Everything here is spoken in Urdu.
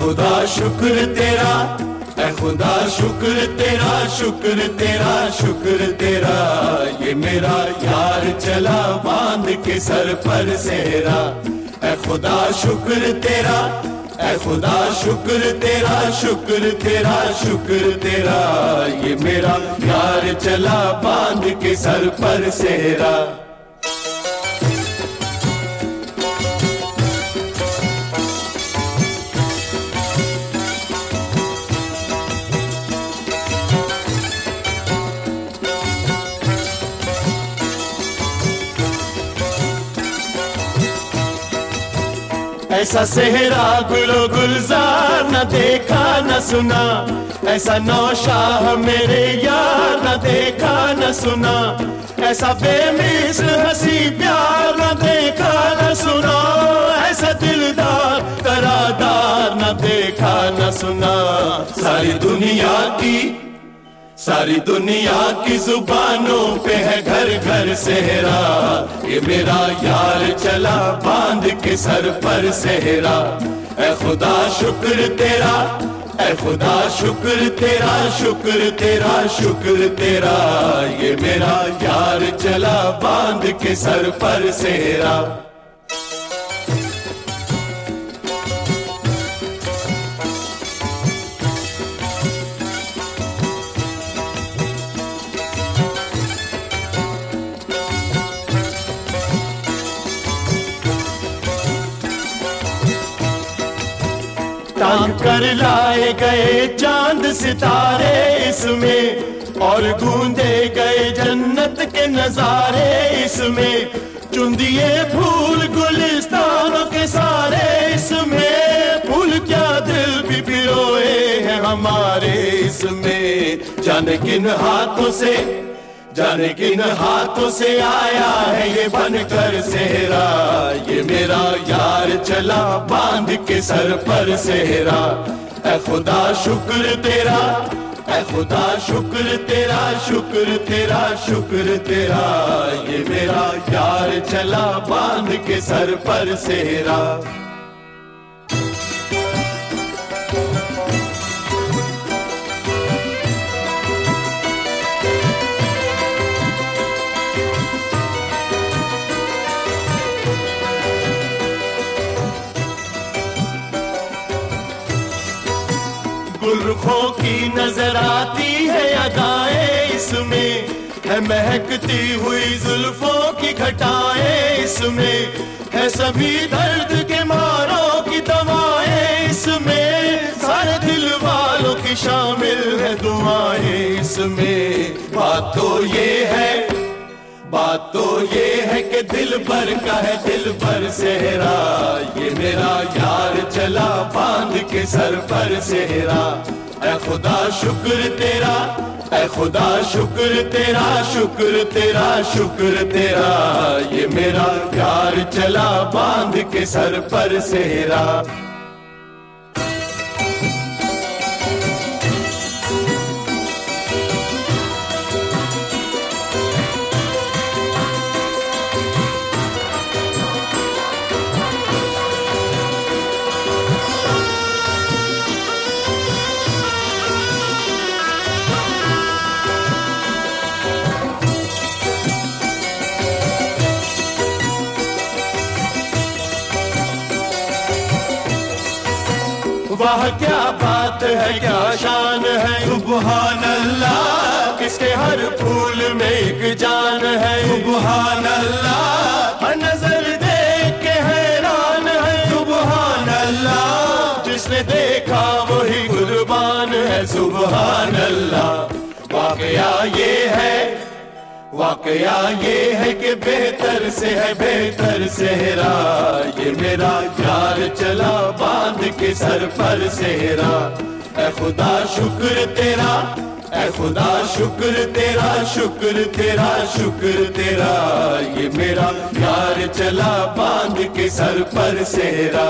خدا شکر تیرا، اے خدا شکر تیرا شکر تیرا شکر تیرا، یہ میرا یار چلا باندھ کے سر پر سہرا۔ اے خدا شکر تیرا، اے خدا شکر تیرا شکر تیرا شکر تیرا، یہ میرا یار چلا باندھ کے سر پر سہرا۔ ایسا صحرا گلو گلزار نہ دیکھا نہ سنا، ایسا نوشاہ میرے یار نہ دیکھا نہ سنا، ایسا بے مثل ہنسی پیار نہ دیکھا نہ سنا، ایسا دلدار کرادار نہ دیکھا نہ سنا۔ ساری دنیا کی ساری دنیا کی زبانوں پہ ہے گھر گھر سہرا یہ میرا یار چلا باندھ کے سر پر سہرا اے خدا، شکر تیرا، اے خدا، شکر تیرا شکر تیرا شکر تیرا۔ یہ میرا یار چلا باندھ کے سر پر سہرا کر لائے گئے چاند ستارے اس میں، اور گوندے گئے جنت کے نظارے اس میں۔ چندیے پھول گلستانوں کے سارے اس میں۔ پھول کیا دل بھی پیروئے ہیں ہمارے اس میں۔ جانے کن ہاتھوں سے جانے کن ہاتھوں سے آیا ہے یہ بن کر سہرا یہ میرا یار چلا باندھ کے سر پر سہرا اے خدا، شکر تیرا، اے خدا، شکر تیرا شکر تیرا شکر تیرا۔ یہ میرا یار چلا باندھ کے سر پر سہرا گلرخوں کی نظر آتی ہے ادائیں اس میں ہے مہکتی ہوئی زلفوں کی گھٹائیں اس میں ہے سبھی درد کے ماروں کی دوائیں اس میں سارے دل والوں کی شامل ہے دعائیں اس میں بات تو یہ ہے بات تو یہ ہے کہ دل پر کا ہے دل پر سہرا یہ میرا یار چلا باندھ کے سر پر سہرا اے خدا، شکر تیرا۔ اے خدا، شکر تیرا شکر تیرا شکر تیرا۔ یہ میرا پیار چلا باندھ کے سر پر سہرا واہ، کیا بات ہے، کیا شان ہے? سبحان اللہ کس کے ہر پھول میں ایک جان ہے؟ سبحان اللہ ہر نظر دیکھ کے حیران ہے؟ سبحان اللہ جس نے دیکھا وہی قربان ہے؟ سبحان اللہ واقعہ یہ ہے واقعہ یہ ہے کہ بہتر سے ہے، بہتر سہرا یہ میرا یار چلا باندھ کے سر پر سہرا اے خدا، شکر تیرا۔ اے خدا، شکر تیرا شکر تیرا شکر تیرا۔ یہ میرا یار چلا باندھ کے سر پر سہرا